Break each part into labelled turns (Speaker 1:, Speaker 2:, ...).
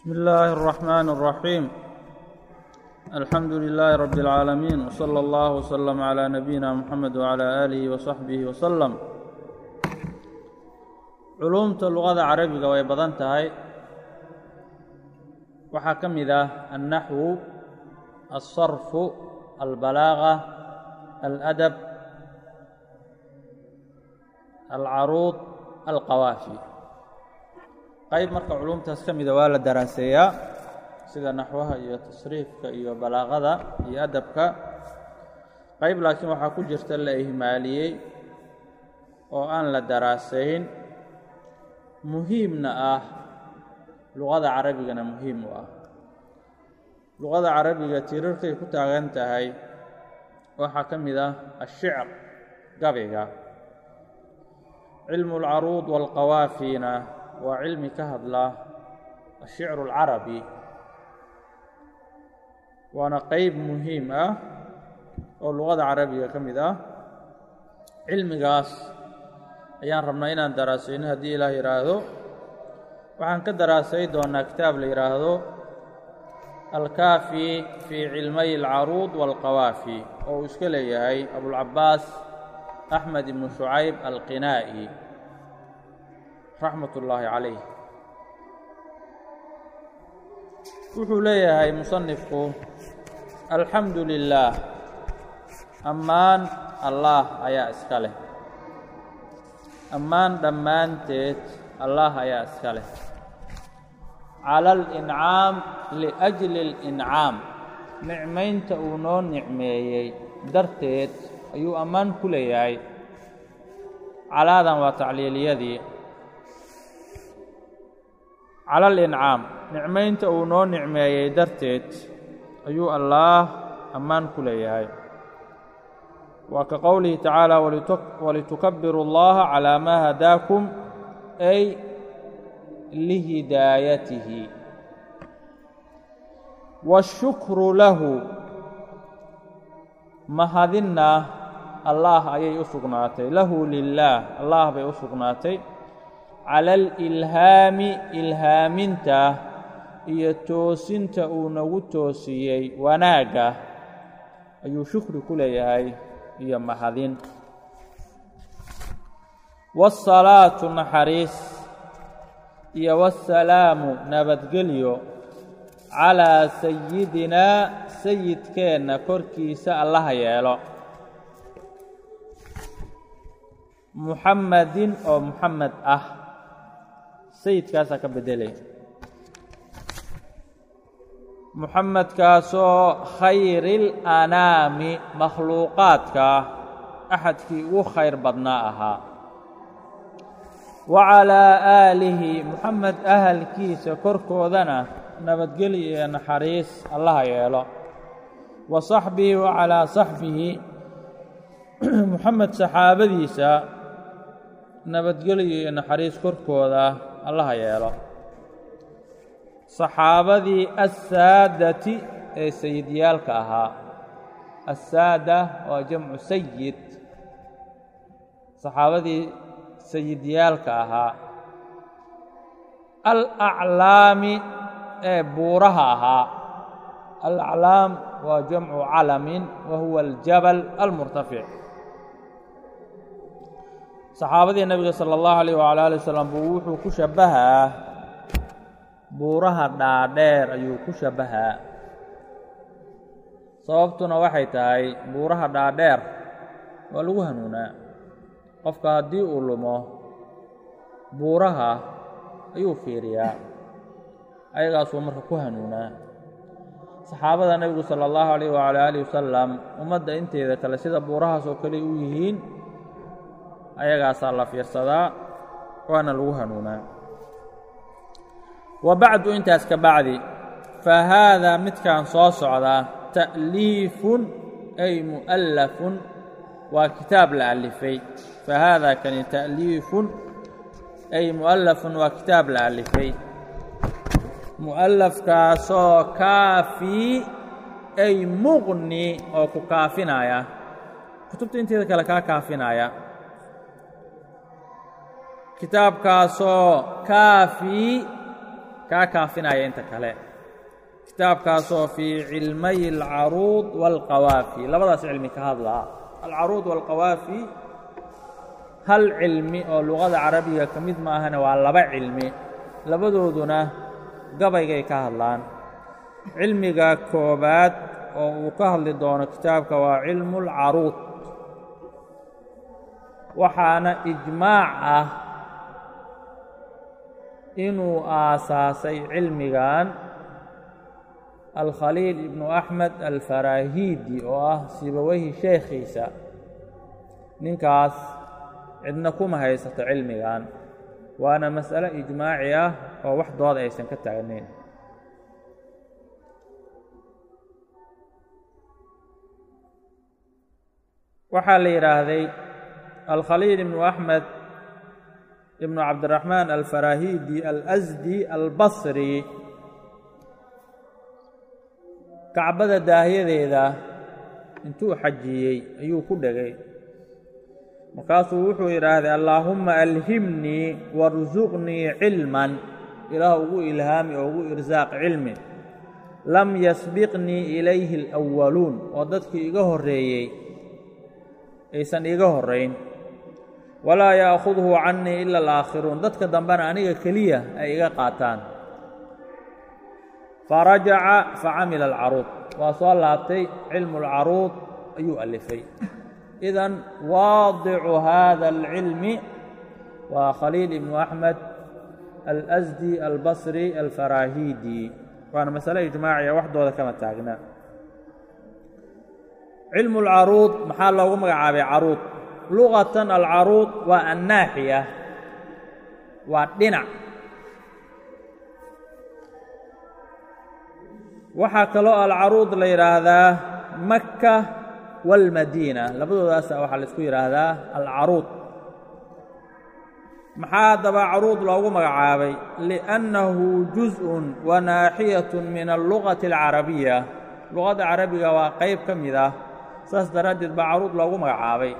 Speaker 1: بسم الله الرحمن الرحيم الحمد لله رب العالمين وصلى الله وسلم على نبينا محمد وعلى آله وصحبه وسلم culuumta luqada carabiga way badan tahay waxaa ka mid ah الnaxwu الصarfu الbalaaغة الأdab alcaruud alqawaafi qayb marka culuumtaas ka mida waa la daraaseeyaa sida naxwaha iyo tasriifka iyo balaaqada iyo adabka. Qayb laakiin waxaa ku jirta la ihmaaliyey oo aan la daraasayn muhiimna ah luqada carabigana muhiim u ah. Luqada carabiga tiirarkay ku taagan tahay waxaa ka mid ah ashicr gabayga cilmu اlcaruud wاlqawaafiina waa cilmi ka hadla ashicru اlcarabi waana qeyb muhiim ah oo luqada carabiga ka mid ah. Cilmigaas ayaan rabnaa inaan daraasayno haddii ilaah yidhaahdo waxaan ka daraasay doonaa kitaab la yidhaahdo alkaafi fii cilmay alcaruud waalqawaafi oo uu iska leeyahay abulcabaas axmed ibnu shucayb alqinaa'i raxmat ullaahi calayh. Wuxuu leeyahay musanifku alxamdu lilaah ammaan allaah ayaa iska leh. Ammaan dhammaanteed allaah ayaa iska leh. Cala alincaam liajli اlincaam nicmaynta uu noo nicmeeyey darteed ayuu ammaan ku leeyahay. Calaadan waa tacliiliyadii cala alincaam nicmaynta uu noo nicmeeyey darteed ayuu allaah ammaan ku leeyahay. Waa ka qowlihi tacaala walitukabiru اllaha calaa maa hadaakum ay lihidaayatihi. Waashukru lahu. Mahadinna allaah ayay u sugnaatay. Lahu lilaah allah bay u sugnaatay cala alilhaami ilhaaminta iyo toosinta uu nagu toosiyey wanaagga ayuu shukri ku leeyahay iyo mahadin. Waasalaatu naxariis iyo wasalaamu nabadgelyo calaa sayidinaa sayidkeenna korkiisa allaha yeelo. Muxammadin oo muxamed ah sayidkaasaa ka beddelay muxamedkaasoo khayri lanaami makhluuqaadka axadkii ugu khayr badnaa ahaa. Wa calaa aalihi muxamed ahalkiisa korkoodana nabadgelyo iyo naxariis allaha yeelo. Wa saxbihi wa calaa saxbihi muxamed saxaabadiisa nabadgelyo iyo naxariis korkooda allaha yeelo. Saxaabadii assaadati ee sayidyaalka ahaa. Assaada waa jamcu sayid saxaabadii sayidyaalka ahaa. Alaclaami ee buuraha ahaa. Alaclaam waa jamcu calamin wa huwa aljabal almurtafic saxaabadii nebiga sala allahu alayh wala ali wasalam buu wuxuu ku shabbahaa buuraha dhaadheer ayuu ku shabbahaa sababtuna waxay tahay buuraha dhaadheer waa lagu hanuunaa. Qofka haddii uu lumo buuraha ayuu fiiriyaa. Ayagaasuu marka ku hanuunaa. Saxaabada nebigu sala allahu alayh wala aalihi wasalam ummadda inteeda kale sida buurahaas oo kale u yihiin ayagaasaa la fiirsadaa waana lagu hanuunaa. Wa bacdu intaas ka bacdi fa haadaa midkan soo socdaa ta'liifun ay mu'allafun waa kitaab la alifay fa haadaa kani ta'liifun ay mu'allafun waa kitaab la alifay mu'allafkaasoo kaafii ay muqni oo ku kaafinaya kutubta inteeda kale kaa kaafinaya kitaabkaasoo kaafii kaa kaafinaya inta kale. Kitaabkaasoo fii cilmay alcaruud waalqawaafi labadaas cilmi ka hadlaa alcaruud waalqawaafi hal cilmi oo luqada carabiga ka mid ma ahana waa laba cilmi. Labadooduna gabaygay ka hadlaan. Cilmiga koobaad oo uu ka hadli doono kitaabka waa cilmu اlcaruud waxaana ijmaac ah inuu aasaasay cilmigan alkhaliil ibnu axmed alfaraahiidi oo ah sibaweyhi sheekhiisa. Ninkaas cidna kuma haysato cilmigan. Waana mas'alo ijmaaci ah oo wax dooda aysan ka taagnayn waxaa la yidhaahday alkhaliil ibnu axmed ibnu cabdiraxmaan alfaraahiidi alasdi albasri. Kacbada daahyadeeda intuu xajiyey ayuu ku dhegay. Markaasuu wuxuu yidhaahday allaahumma alhimnii warsuqnii cilman. Ilaah ugu ilhaami oo ugu irsaaq cilmi. Lam yasbiqnii ilayhi alwaluun oo dadkii iga horreeyey aysan iga horrayn walaa ya'khudhu cannii ila alaakhiruun dadka dambena aniga keliya ay iga qaataan. Farajaca facamila alcaruud. Waa soo laabtay cilmu alcaruud ayuu alifay idan waadicu hada alcilmi waa khaliil ibnu axmed alasdi albasri alfaraahiidi waana masale ijmaaciya waxdooda kama taagna. Cilmu alcaruud maxaa loogu magacaabay caruud luqatan alcaruud waa annaaxiya waa dhinac. Waxaa kaloo alcaruud la yidhaahdaa makka waalmadiina labadoodaasa waxaa la isku yidhaahdaa alcaruud maxaa haddaba caruud loogu magacaabay? Liأnnahu juzءun wa naaxiyatun min allugati alcarabiya luqadda carabiga waa qayb ka mid ah saas daraaddeed baa caruud loogu magacaabay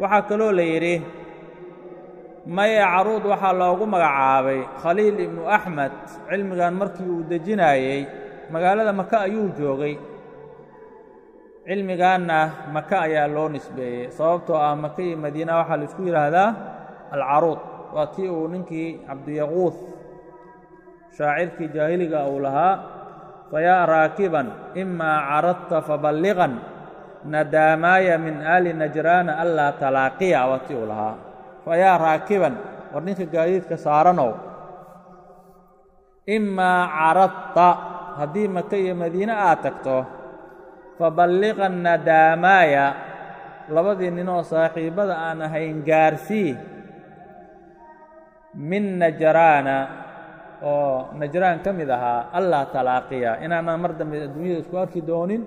Speaker 1: waxaa kaloo la yidhi maye caruud waxaa loogu magacaabay khaliil ibnu axmed cilmigan markii uu dejinaayey magaalada maka ayuu joogay. Cilmigaanna maka ayaa loo nisbeeyey sababtoo ah maka iyo madiina waxaa la isku yidhaahdaa alcaruud. Waa tii uu ninkii cabdiyaquud shaacirkii jaahiliga uu lahaa fayaa raakiban imaa caradta faballiqan nadaamaaya min aali najraana anlaa talaaqiya waa tii uu lahaa fayaa raakiban war ninka gaadiidka saaranow. Imaa caradta haddii maka iyo madiine aad tagto faballiqan nadaamaaya labadii ninoo saaxiibbada aan ahayn gaarsii min najraana oo najraan ka mid ahaa allaa talaaqiya inaanaan mar dambe adduunyada isku arki doonin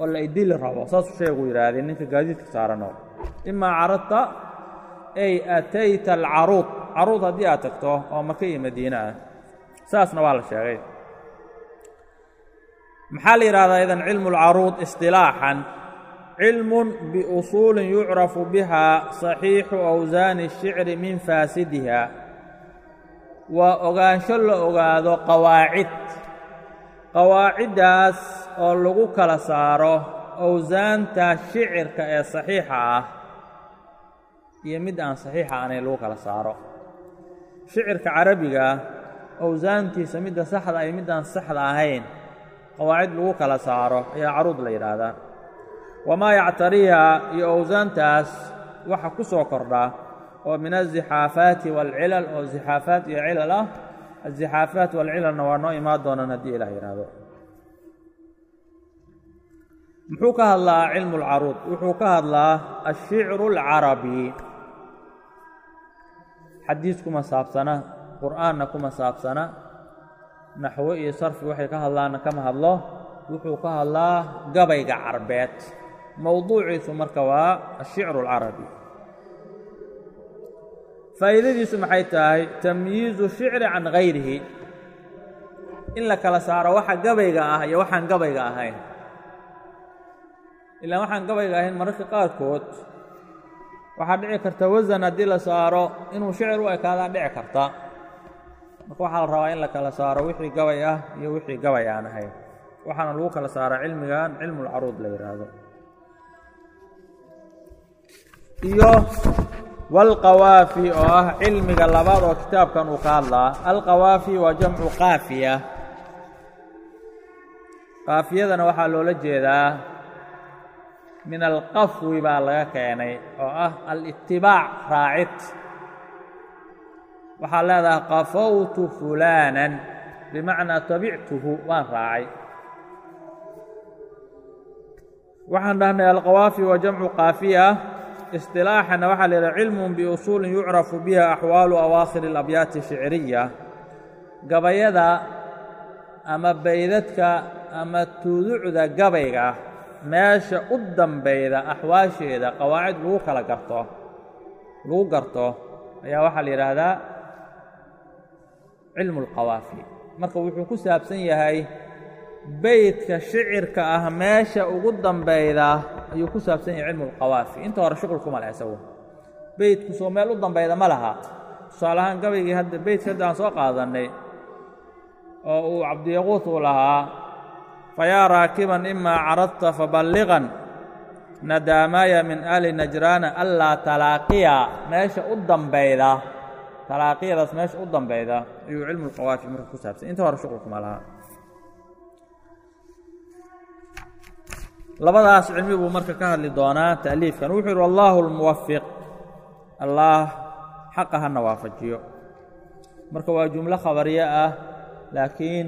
Speaker 1: oo la idili rabo saasuu sheegu yidhaahdeen ninka gaadiidka saaranow imaa caradta ay atayta alcaruud caruud haddii aad tagto oo maka iyo madiine ah saasna waa la sheegay maxaa la yidhahdaa idan cilmu اlcaruud isilaaxan cilmun biusuulin yucrafu biha صaxiixu awsaani الshicri min faasidiha waa ogaansho la ogaado qawaacid qawaaciddaas oo lagu kala saaro awsaanta shicirka ee saxiixa ah iyo mid aan saxiixa ahayn lagu kala saaro. Shicirka carabiga awsaantiisa midda saxda iyo middaan saxda ahayn qawaacid lagu kala saaro ayaa caruud la yidhaahdaa. Wamaa yactariha iyo awsaantaas waxa ku soo kordha oo min azixaafaati waalcilal oo zixaafaat iyo cilal ah azixaafaat walcilalna waa noo imaan doonaan haddii ilaah yidhaahdo muxuu ka hadlaa cilmu lcaruud wuxuu ka hadlaa ashicru alcarabi xadiis kuma saabsana qur'aanna kuma saabsana naxwo iyo sarfi waxay ka hadlaanna kama hadlo wuxuu ka hadlaa gabayga carbeed mowduuciisu marka waa ashicru alcarabi faa'iidadiisu maxay tahay tamyiizu shicri can gayrihi. In la kala saaro waxa gabayga ah iyo waxaan gabayga ahayn. Ilaan waxaan gabayga ahayn mararka qaarkood waxaa dhici karta wasan haddii la saaro inuu shicir u ekaadaa dhici karta. Marka waxaa la rabaa in la kala saaro wixii gabay ah iyo wixii gabay aan ahayn. Waxaana lagu kala saaraa cilmigan cilmulcaruud la yidhaahdo iyo walqawaafi oo ah cilmiga labaad oo kitaabkan uu ka hadlaa. alqawaafi waa jamcu qaafiya qaafiyadana waxaa loola jeedaa min alqafwi baa laga keenay oo ah alitibaac raacid waxaa leedahay qafowtu fulaanan bimacnaa tabictuhu waan raacay. waxaan dhahnay alqawaafi waa jamcu qaafiya isilaaxana waxaa la yidhaha cilmun biusuulin yucrafu biha axwaalu awaakhir alabyaati shiciriya gabayada ama baydadka ama tuducda gabayga meesha u dambayda axwaasheeda qawaacid lagu kala garto lagu garto ayaa waxaa la yidhaahdaa cilmu اlqawaafi marka wuxuu ku saabsan yahay beydka shicirka ah meesha ugu dambayda ayuu ku saabsan yahay cilmu اlqawaafi inta hore shuqul kuma leh isagu. Beydku soo meel u dambayda ma laha. Tusaale ahaan gabaygii hadda beydka hadda aan soo qaadannay oo uu cabdiyaquut uu lahaa fayaa raakiban imaa caradta faballiqan nadaamaaya min ali najraana allaa talaaqiya. Meesha u dambayda talaaqiyadaas meesha u dambayda ayuu cilmu lqawaafi marka ku saabsan. Inta hore shuqulkuma lahaa labadaas cilmi buu marka ka hadli doonaa ta'liifkan. Wuxuu yidhi wallaahu lmuwafiq allaah xaqa hana waafajiyo marka waa jumlo khabariye ah laakiin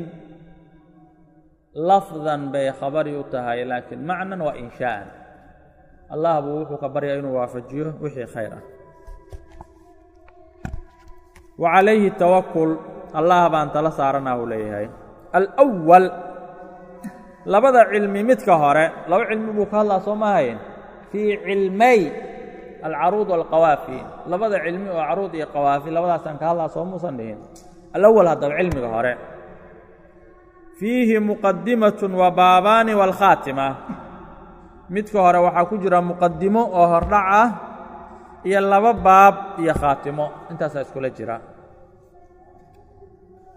Speaker 1: lafdan bay khabari u tahay laakiin macnan waa inshaa'an allah buu wuxuu ka baryaa inuu waafajiyo wixii khayr ah wa calayhi tawakul allah baan tala saaranah uu leeyahay. Alwal labada cilmi midka hore laba cilmi buu ka hadlaa soo maahayn fii cilmay alcaruud walqawaafi. Labada cilmi oo caruud iyo qawaafi labadaasaan ka hadlaa soo muusan dhihin. Alawal haddaba cilmiga hore. Fiihi muqadimatun wa baabaani waalkhaatima midka hore waxaa ku jira muqadimo oo hordhac ah iyo laba baab iyo khaatimo. Intaasaa iskula jira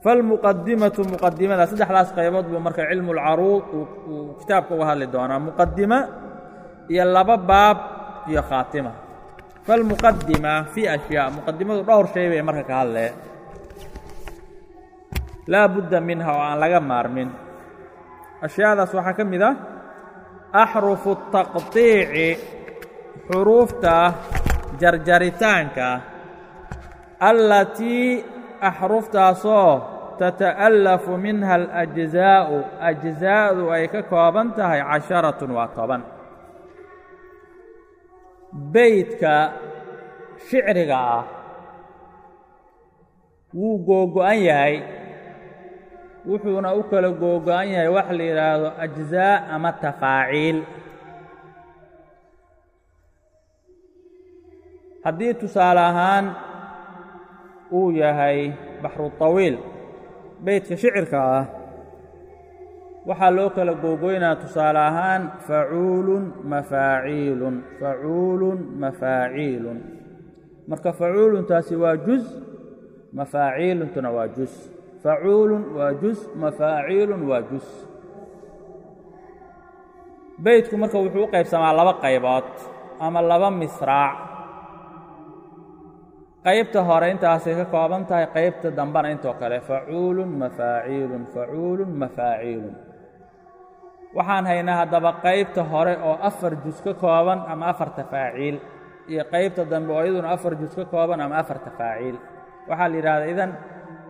Speaker 1: falmuqadimatu muqadimada saddexdaas qaybood buu marka cilmu lcaruud uu kitaabka uga hadli doonaa muqadima iyo laba baab iyo khaatima falmuqadima fii ashyaa muqadimadu dhowr shay bay marka ka hadlee laa budda minha oo aan laga maarmin ashyaadaas waxaa ka mid ah axrufu taqطiici xuruufta jarjaritaanka allatii axruftaasoo tata'allafu minha alajzaa'u. Ajzaa'du ay ka kooban tahay casharatun waa toban. Beydka shicriga ah wuu googo'an yahay. Wuxuuna u kala googo-an yahay waxa la yidhaahdo ajzaa ama tafaaciil. Haddii tusaale ahaan uu yahay baxru طawiil beydka shicirka ah. Waxaa loo kala googoynaa tusaale ahaan facuulun mafaaciilun facuulun mafaaciilun. Marka facuuluntaasi waa juz mafaaciiluntuna waa juz. Facuulun waa juz mafaaciilun waa juz. Beydku marka wuxuu u qaybsamaa laba qaybood ama laba misraac qaybta hore intaasay ka kooban tahay qaybta dambana intoo kale facuulun mafaaciilun facuulun mafaaciilun waxaan haynaa haddaba qaybta hore oo afar juz ka kooban ama afar tafaaciil iyo qaybta dambe oo iyaduna afar juz ka kooban ama afar tafaaciil waxaa la yidhahdaa idan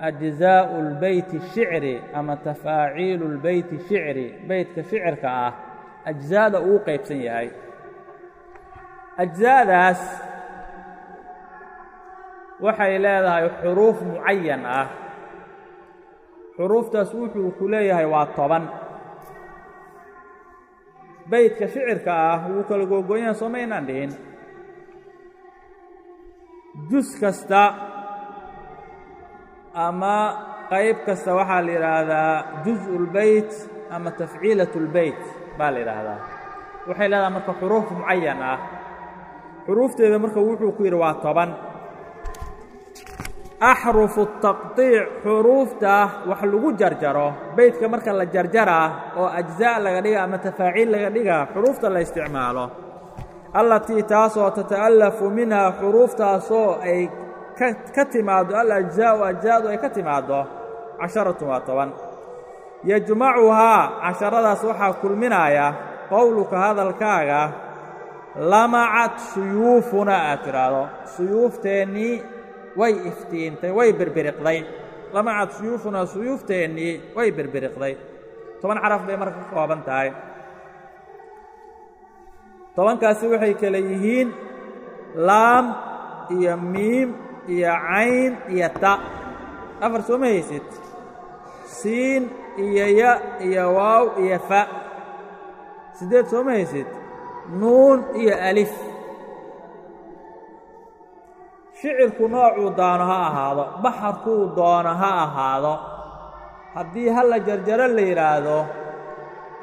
Speaker 1: ajzaa'u lbeyti shicri ama tafaaciilu lbeyti shicri beytka shicirka ah ajzaada uu qaybsan yahay. Ajzaadaas waxay leedahay xuruuf mucayan ah. Xuruuftaas wuxuu ku leeyahay waa toban. Beytka shicirka ah wuu kala googoonyaha somaynaan dhihin? Jus kasta ama qayb kasta waxaa la yidhaahdaa jus'ulbeyt ama tafciilat ulbeyt baa la yidhaahdaa. Waxay leedahay marka xuruuf mucayan ah. Xuruufteeda marka wuxuu ku yidhi waa toban axrufu taqdiic xuruufta wax lagu jarjaro beydka marka la jarjaraa oo ajzaa laga dhiga ama tafaaciil laga dhigaa xuruufta la isticmaalo allatii taasoo tata'allafu minhaa xuruuftaasoo ay ka timaaddo alajzaa'u ajzaadu ay ka timaaddo casharatun waa toban yajmacuhaa casharadaas waxaa kulminaya qowluka hadalkaaga lamacat suyuufuna aad tidhaahdo suyuufteennii way iftiintay way birbiriqday. Lamacad suyuufunaa suyuufteennii way birbiriqday. Toban xaraf bay marka ka kooban tahay. Tobankaasi waxay kale yihiin laam iyo miim iyo cayn iyo ta. Afar soo ma haysid? Siin iyo ya iyo waaw iyo fa. Siddeed soo ma haysid? Nuun iyo alif shicirku noocuu doono ha ahaado baxarkuu doono ha ahaado. Haddii halla jarjaro la yidhaahdo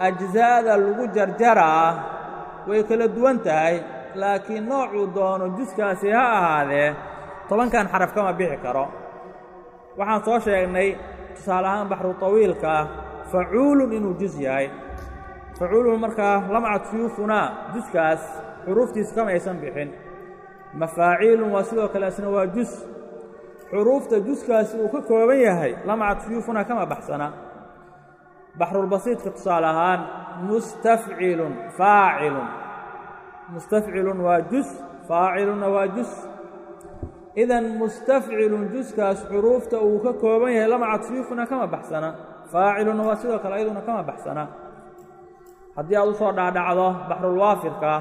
Speaker 1: ajzaa'da lagu jarjaraa way kala duwan tahay laakiin noocuu doono juskaasi ha ahaadee tobankan xaraf kama bixi karo. Waxaan soo sheegnay tusaale ahaan baxru tawiilka facuulun inuu jus yahay. Facuulun markaa lamcad suyuufunaa juskaas xuruuftiisu kama aysan bixin mafaaciilun waa sidoo kale asna waa jus. Xuruufta juskaasi uu ka kooban yahay lamcad suyuufunaa kama baxsana. Baxrulbasiidka tusaale ahaan mustafcilun faacilun. Mustafcilun waa jus faacilunna waa jus. Idan mustafcilun juskaas xuruufta uu ka kooban yahay lamcad suyuufuna kama baxsana. Faacilunna waa sidoo kale ayaduna kama baxsana. Haddii aad u soo dhacdhacdo baxrulwaafirka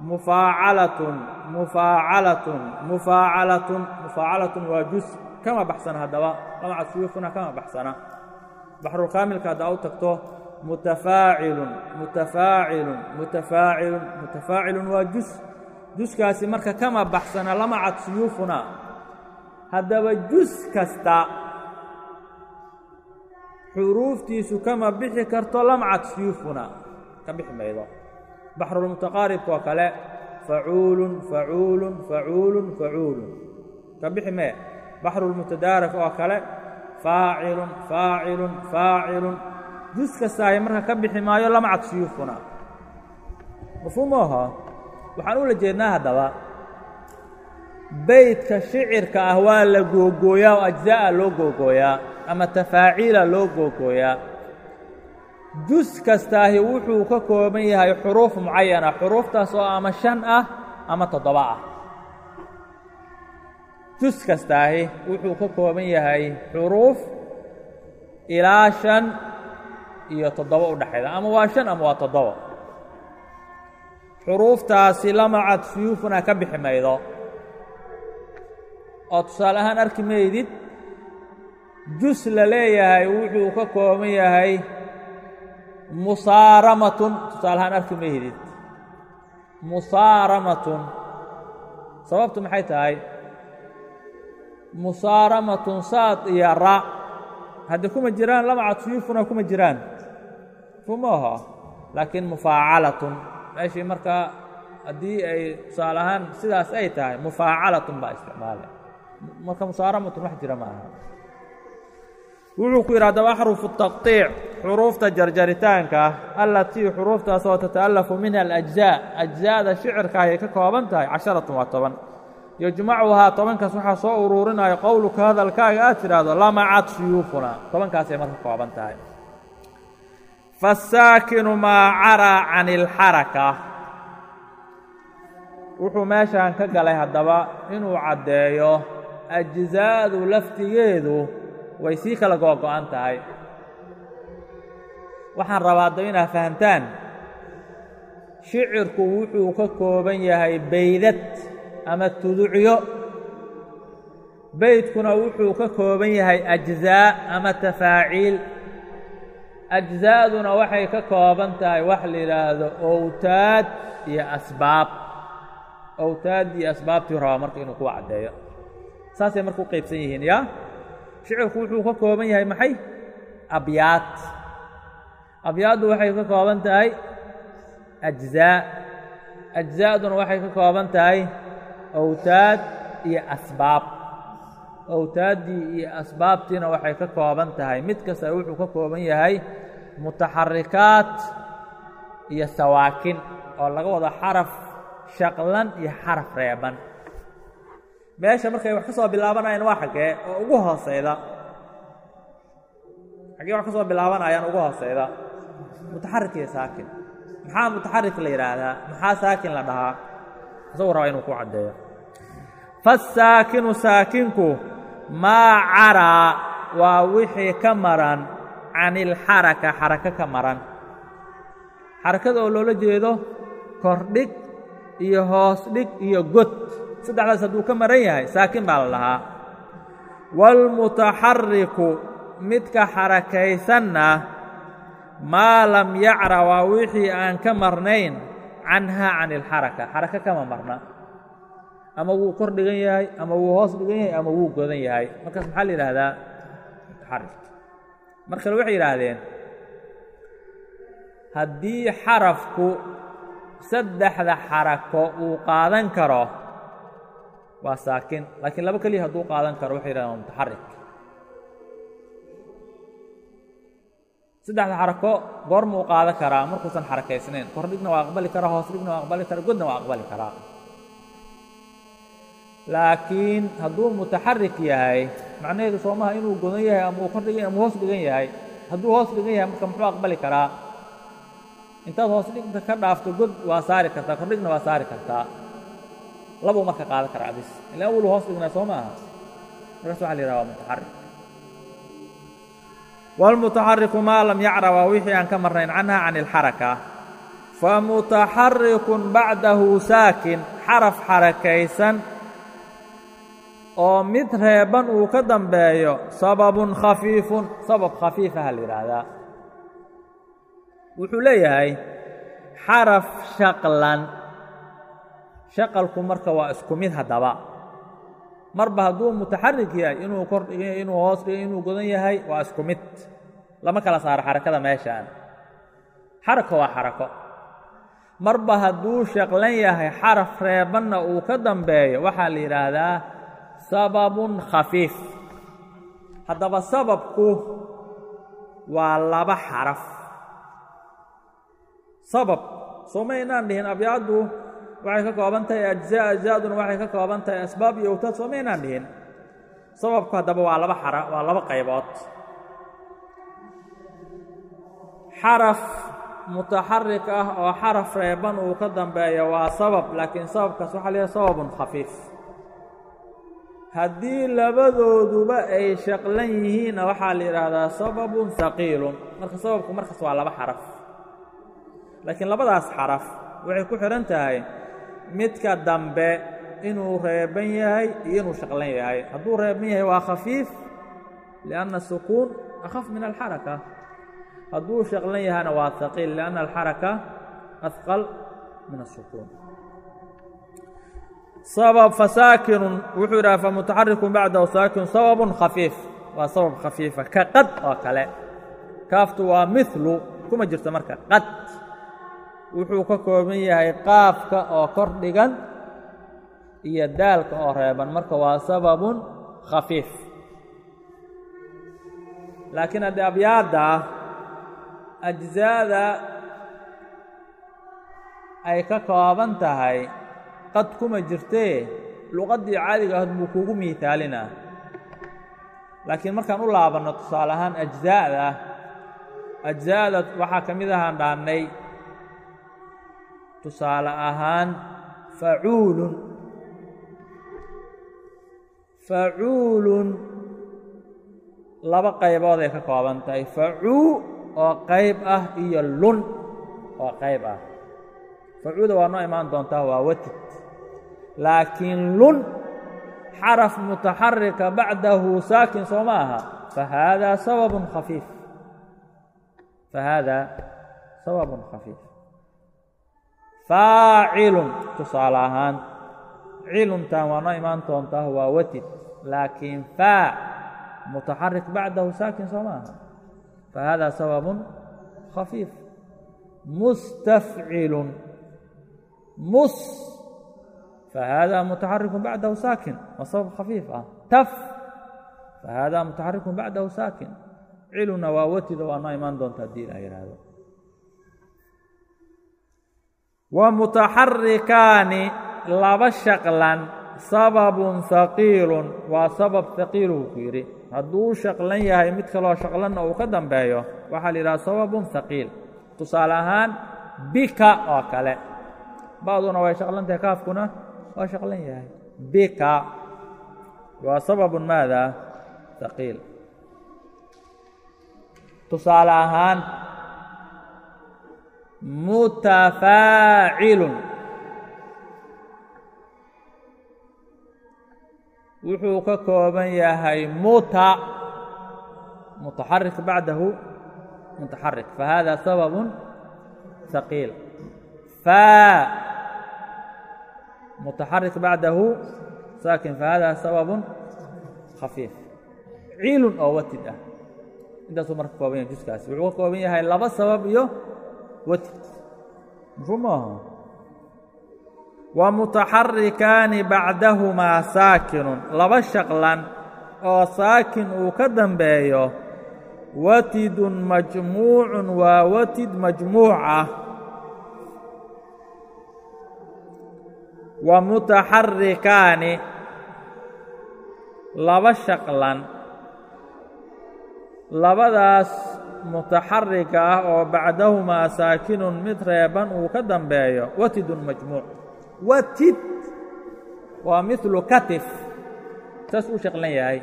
Speaker 1: mufaacalatun mufaacalatun mufaacalatun mufaacalatun waa jus kama baxsana haddaba. Lamcad suyuufuna kama baxsana. Baxrulkaamilka haddaa u tagto mutafaacilun mutafaacilun mutafaacilun mutafaacilun waa jus juskaasi marka kama baxsana lamacad suyuufuna. Haddaba jus kasta xuruuftiisu kama bixi karto lamcad suyuufuna. Ka bixi maydo baxrulmutaqaaribka oo kale. Facuulun facuulun facuulun facuulun. Ka bixi mee. Baxrulmutadaarik oo kale. Faacilun faacilun faacilun. Jus kastaahi marka ka bixi maayo lamcad suyuufuna mafhuum maaha waxaan ula jeednaa haddaba beydka shicirka ah waa la googooyaa oo ajzaa'a loo googooyaa ama tafaaciila loo googooyaa jus kastaahi wuxuu ka kooban yahay xuruuf mucayana xuruuftaas oo ama shan ah ama toddoba ah. Jus kastaahi wuxuu ka kooban yahay xuruuf ilaa shan iyo toddoba u dhexayda ama waa shan ama waa toddoba xuruuftaasi lamacad suyuufuna ka bixi maydo. Oo tusaale ahaan arki maydid jus la leeyahay wuxuu ka kooban yahay musaaramatun tusaale ahaan arki maydid musaaramatun sababtu maxay tahay? Musaaramatun saad iyo ra. Haddii kuma jiraan lamacad suyuufuna kuma jiraan. Fumaha laakiin mufaacalatun. Meeshii markaa haddii ay tusaale ahaan sidaas ay tahay mufaacalatun baa isticmaala marka musaaramatun wax jira ma aha wuxuu ku yidhi haddaba axrufu taqطiic xuruufta jarjaritaanka allatii xuruuftaasoo tata'allafu minha alajzaa. Ajzaada shicirka ayay ka kooban tahay casharatun waa toban. Yajmacuhaa tobankaas waxaa soo uruurinaya qowluka hadalkaaga aad tidhaahdo lamacad suyuufuna tobankaasay marka kooban tahay. Fasaakinu maa caraa can ilxaraka wuxuu meeshaan ka galay haddaba inuu caddeeyo ajzaadu laftigeedu way sii kala googo'an tahay. Waxaan rabaa haddaba inaad fahamtaan shicirku wuxuu ka kooban yahay beydad ama tuducyo. Beydkuna wuxuu ka kooban yahay ajzaa ama tafaaciil. Ajzaa'duna waxay ka kooban tahay wax la yidhaahdo owtaad iyo asbaab. Owtaad iyo asbaabtii rabaa marka inuu kuwa caddeeyo. Saasay marka u qaybsan yihiin yaa shicirku wuxuu ka kooban yahay maxay? Abyaad. Abyaaddu waxay ka kooban tahay ajzaa ajzaa'duna waxay ka kooban tahay owtaad iyo asbaab. Awtaaddii iyo asbaabtiina waxay ka kooban tahay. Mid kasta wuxuu ka kooban yahay mutaxarikaat iyo sawaakin oo laga wado xaraf shaqlan iyo xaraf reeban meesha markay wax ka soo bilaabanayaan waa xaggee oo ugu hooseyda xaggee wax ka soo bilaabanayaan ugu hooseyda mutaxarik iyo saakin. Maxaa mutaxarik la yidhaahdaa? Maxaa saakin la dhahaa? Isagu raba inuu ku caddeeyo. Fasaakinu saakinku maa caraa waa wixii ka maran can ilxaraka xarako ka maran. Xarakada oo loola jeedo kordhig iyo hoos dhig iyo god saddexdaas hadduu ka maran yahay saakin baa la dhahaa waalmutaxariku midka xarakaysanna maa lam yacra waa wixii aan ka marnayn canhaa can ilxaraka xarako kama marna. Ama wuu kor dhigan yahay ama wuu hoos dhigan yahay ama wuu godan yahay. Markaas maxaa la yidhaahdaa? Mutaxarik mar kale waxay yidhaahdeen haddii xarafku saddexda xarako uu qaadan karo waa saakin. Laakiin laba keliya hadduu qaadan karo waxay yidhahdeen waa mutaxarik saddexda xarako goormuu qaadan karaa markuusan xarakaysnayn. Kor dhigna waa aqbali karaa hoos dhigna waa aqbali karaa godna waa aqbali karaa. Laakiin hadduu mutaxarik yahay macnaheedu soomaha inuu godan yahay ama uu kor dhigan ama hoos dhigan yahay hadduu hoos dhigan yahay marka muxuu aqbali karaa? Intaad hoos dhigta ka dhaafto god waa saari kartaa kor dhigna waa saari kartaa labuu marka qaadan karaa bis ilaa wulu hoos dhignaa soo maaha. Markaas waxa la yidhaha waa mutaxarik wاlmutaxariku maa lam yacra waa wixii aan ka marnayn canha can اlxaraka famutaxarikun bacdahu saakin xaraf xarakaysan oo mid reeban uu ka dambeeyo sababun khafiifun sabab khafiifaha la yidhaahdaa. Wuxuu leeyahay xaraf shaqlan shaqalku marka waa isku mid haddaba. Marba hadduu mutaxarik yahay inuu kor yahay inuu hoos dhigan inuu godan yahay waa isku mid. Lama kala saaro xarakada meeshaan. Xarako waa xarako. Marba hadduu shaqlan yahay xaraf reebanna uu ka dambeeyo waxaa la yidhaahdaa sababun khafiif. Haddaba sababku waa laba xaraf. Sabab sooma inaan dhihin abyaaddu waxay ka kooban tahay ajzaa ajzaaduna waxay ka kooban tahay asbaab iyo awtaad sooma inaan dhihin. Sababku haddaba waa laba xara waa laba qaybood. Xaraf mutaxarik ah oo xaraf reeban uu ka dambeeyo waa sabab laakiin sababkaas waxaa yidhaha sababun khafiif. Haddii labadooduba ay shaqlan yihiinna waxaa la yidhaahdaa sababun haqiilun marka sababku markaas waa laba xaraf. Laakiin labadaas xaraf waxay ku xidhan tahay midka dambe inuu reeban yahay iyo inuu shaqlan yahay. Hadduu reeban yahay waa khafiif lianna sukuun akhaf min alxaraka. Hadduu shaqlan yahayna waa haqiil lianna alxaraka ahqal min asukuun. Sabab fasaakinun wuxuu yidhaha famutaxarikun bacdahu saakin sababun khafiif. Waa sabab khafiifa ka qad oo kale. Kaaftu waa milu kuma jirto marka qad wuxuu ka kooban yahay qaafka oo kor dhigan iyo daalka oo reeban. Marka waa sababun khafiif. Laakiin haddii abyaadda ajzaada ay ka kooban tahay qad kuma jirtee luqaddii caadiga ahayd buu kuugu miihaalinaa laakiin markaan u laabanno tusaale ahaan ajzaa'da ajzaa'da waxaa ka mid ahaan dhaannay tusaale ahaan facuulun facuulun laba qaybood ay ka kooban tahay. Facuu oo qayb ah iyo lun oo qayb ah. Facuuda waa noo imaan doontaa waa watid. Laakiin lun xaraf mutaxarika bacdahu saakin soo ma aha. Fahaadaa sababun khafiif. Fahaadaa sababun khafiif faacilun. Tusaale ahaan ciluntan waa noo imaan doontaa waa watid. Laakiin faa mutaxarik bacdahu saakin soo maaha. Fahada sababun khafiif. Mustafcilun mus. Fahada mutaxarikun bacdahu saakin. Waa sabab khafiif ah. Taf. Fahada mutaxarikun bacdahu saakin. Ciluna waa watid oo imaan doonta haddii la yidhaahdo wa mutaxarikaani laba shaqlan sababun haqiilun waa sabab haqiiluu ku yidhi. Hadduu shaqlan yahay mid kaloo shaqlanna uu ka dambeeyo waxaa la yidhaha sababun haqiil tusaale ahaan bika oo kale. Ba'duna way shaqlantahay kaafkuna waa shaqlan yahay. Bika waa sababun maada? Haqiil tusaale ahaan mutafaacilun wuxuu ka kooban yahay muta mutaxarik bacdahu mutaxarik fahada sababun haqiil faa mutaxarik bacdahu saakin. Fahada sababun khafiif. Ciilun oo watid ah. Intaasuu marka kooban yahay juskaasi. Wuxuu ka kooban yahay laba sabab iyo wa mutaxarikaani bacdahumaa saakinun laba shaqlan oo saakin uu ka dambeeyo. Watidun majmuucun waa watid majmuuc ah wa mutaxarikaani laba shaqlan. Labadaas mutaxarika ah oo bacdahumaa saakinun mid reeban uu ka dambeeyo watidun majmuuc. Watid. Waa midlu katif. Saas uu shaqlan yahay.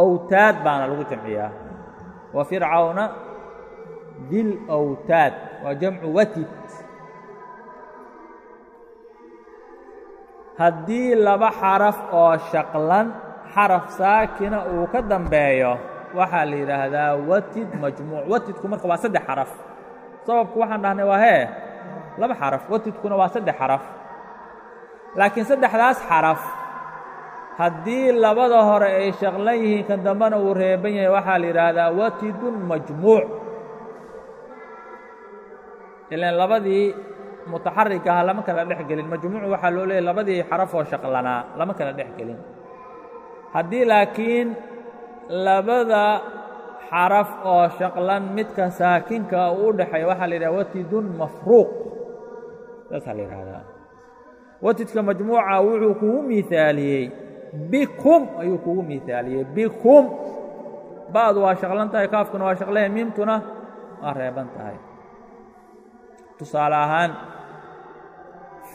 Speaker 1: Awtaad baana lagu jamciyaa. Wa fircawna dil awtaad. Waa jamcu watid. Haddii laba xaraf oo shaqlan xaraf saakina uu ka dambeeyo waxaa la yidhaahdaa watid majmuuc watidku marka waa saddex xaraf. Sababku waxaan dhahnay waa hee laba xaraf watidkuna waa saddex xaraf. Laakiin saddexdaas xaraf haddii labada hore ay shaqlan yihiin kan dambena uu reeban yahay waxaa la yidhaahdaa watidun majmuuc. Ilaan labadii mutaxarik aha lama kala dhex gelin. Majmuuc waxaa loo leeyahy labadii xaraf oo shaqlanaa lama kala dhex gelin. Haddii laakiin labada xaraf oo shaqlan midka saakinka uu u dhexeeya waxaa la yidhaha watidun mafruuq. Saasaa la yidhahdaa. Watidka majmuuca wuxuu kugu miaaliyey bikum ayuu kugu miaaliyey bikum. Ba'du waa shaqlan tahay kaafkuna waa shaqlahe miimtuna waa reeban tahay. Tusaale ahaan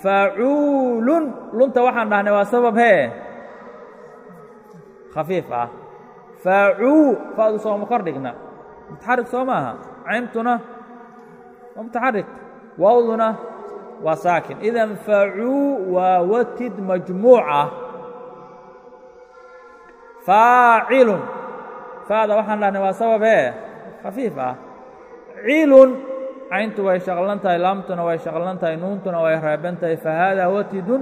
Speaker 1: facuulun lunta waxaan dhahnay waa sabab hee? Khafiif ah faacuu fa'du sooma kor dhigna mutaxarik soo maaha cayntuna waa mutaxarik waawduna waa saakin idan facuu waa watid majmuuca faacilun fa'da waxaan dhahnay waa sabab ee khafiif ah cilun cayntu way shaqlan tahay laamtuna way shaqlan tahay nuuntuna way reeban tahay fa haadaa watidun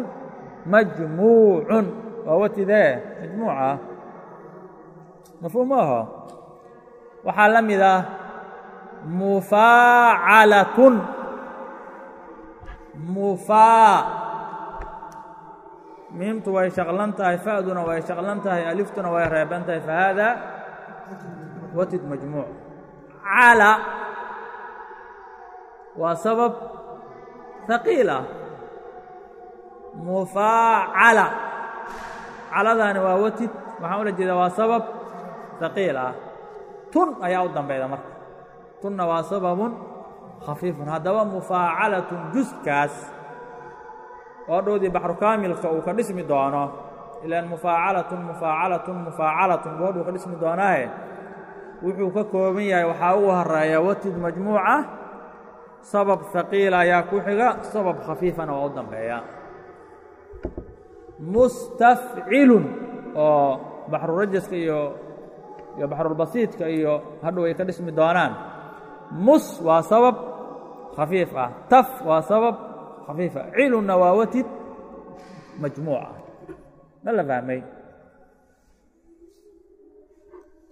Speaker 1: majmuucun waa watidee majmuuca mafhuum maaho waxaa la mid ah mufaacalatun mufaa. Miimtu way shaqlan tahay fa'duna way shaqlan tahay aliftuna way reeban tahay fa haadaa watid majmuuc. Cala waa sabab haqiil ah. Mufaacala. Caladaani waa watid waxaan ula jeedaa waa sabab haqiil ah tun ayaa u dambeyda marka. Tunna waa sababun khafiifun. Haddaba mufaacalatun juskaas oo dhowdii baxru kaamilka uu ka dhismi doono. Ilaan mufaacalatun mufaacalatun mufaacalatun goodhuu ka dhismi doonaahe wuxuu ka kooban yahay waxaa ugu horreeya watid majmuuca sabab haqiila ayaa ku xiga sabab khafiifana waa u dambeeya. Mustafcilun oo baxrurajaska iyo iyo baxrulbasiidka iyo hadhow ay ka dhismi doonaan mus waa sabab khafiif ah taf waa sabab khafiifa cilunna waa watid majmuuca ma la fahmay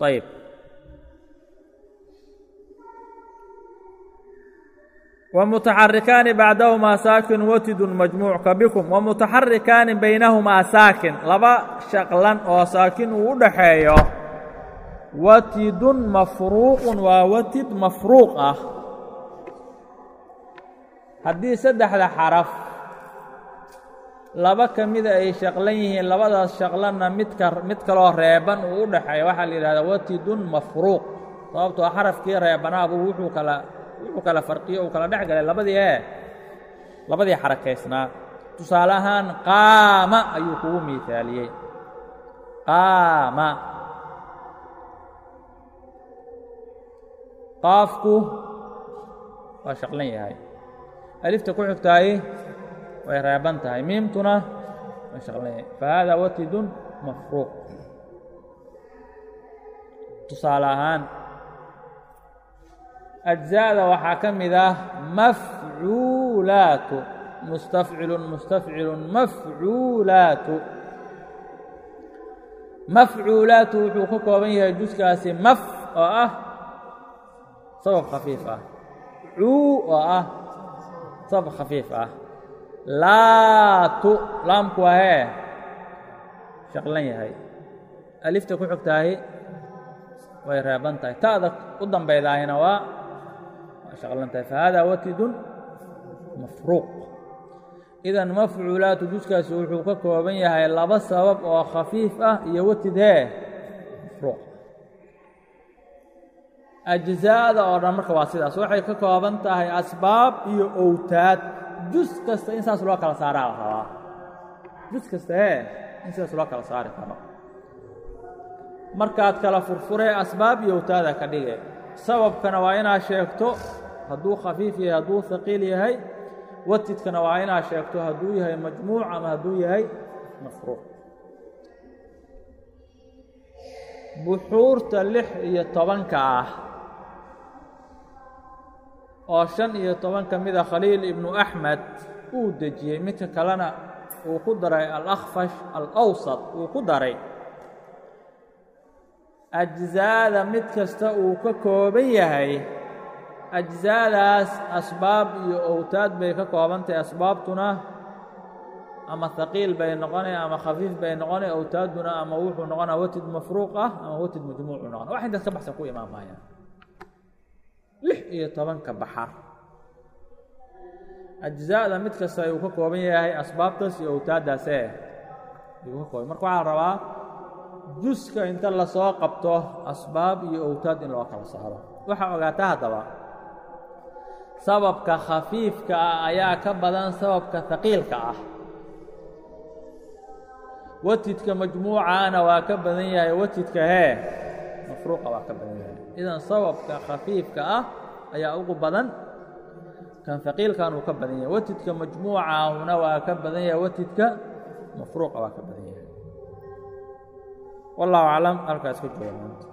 Speaker 1: ayb ومتxarikaani bacdahumaa saakin watidun majmuucka bikum ومتaxarikaani baynahumaa saakin laba shaqlan oo saakin uu u dhaxeeyo watidun mafruuqun waa watid mafruuq ah. Haddii saddexda xaraf laba ka mida ay shaqlan yihiin labadaas shaqlanna midka mid kaloo reeban uu u dhaxeeyo waxaa la yidhahdaa watidun mafruuq sababtoo xarafkii reebanaabuu wuxuu kala wuxuu kala farqiyo uu kala dhex galay labadii ee labadii xarakaysnaa tusaale ahaan qaama ayuu kugu miihaaliyey qaama qaafku waa shaqlan yahay alifta ku xigtaayi way reeban tahay miimtuna way shaqlan yahay fa haadaa watidun mafruuq tusaale ahaan أجزاءda waxaa ka mid ah mafcuulaatu mustafcilu mustafcilu mafcuulaatu mafcuulaatu wuxuu ka kooban yahay juskaasi maf oo ah sabab khafiif ah. Cuu oo ah sabab khafiif ah. Laatu laamku waa hee shaqlan yahay. Alifta ku xigtaahi way reeban tahay. Ta'da u dambaydaahina waa shaqlantahay fahada watidun mafruuq. Idan mafcuulaatu juskaasi wuxuu ka kooban yahay laba sabab oo khafiif ah iyo watid hee. Mafruuq ajzaada oo dhan marka waa sidaas. Waxay ka kooban tahay asbaab iyo owtaad jus kasta in saas loo kala saaraa la rabaa. Jus kasta hee in sidaas loo kala saari karo. Markaad kala furfuree asbaab iyo owtaada ka dhige. Sababkana waa inaad sheegto hadduu khafiif yahay hadduu haqiil yahay. Watidkana waa inaad sheegto hadduu yahay majmuuc ama hadduu yahay mafruuq buxuurta lix iyo tobanka ah oo shan iyo toban ka mida khaliil ibnu axmed uu dejiyey midka kalena uu ku daray alakfash alawsat uu ku daray. Ajzaada mid kasta uu ka kooban yahay ajzaadaas asbaab iyo owtaad bay ka kooban tahay asbaabtuna ama haqiil bay noqonay ama khafiif bay noqonay owtaadduna ama wuxuu noqonaa watid mafruuq ah ama watid majmuucu noqona wax intaas ka baxsan ku imaamaya iyo tobanka baxar. Ajzaada mid kasta ayuu ka kooban yahay asbaabtaas iyo owtaaddaasee ayuu ka kooban. Marka waxaa rabaa juska inta la soo qabto asbaab iyo owtaad in loo kala saaro. Waxaa ogaataa haddaba sababka khafiifka ah ayaa ka badan sababka haqiilka ah. Watidka majmuucaana waa ka badan yahay watidka hee mafruuqa waa ka badan yahay. Idan sababka khafiifka ah ayaa ugu badan. Kan haqiilkan uu ka badan yahay. Watidka majmuucaahuna waa ka badan yahay. Watidka mafruuqa waa ka badan yahay. Wallahu aclam halkaas ka jooga maanta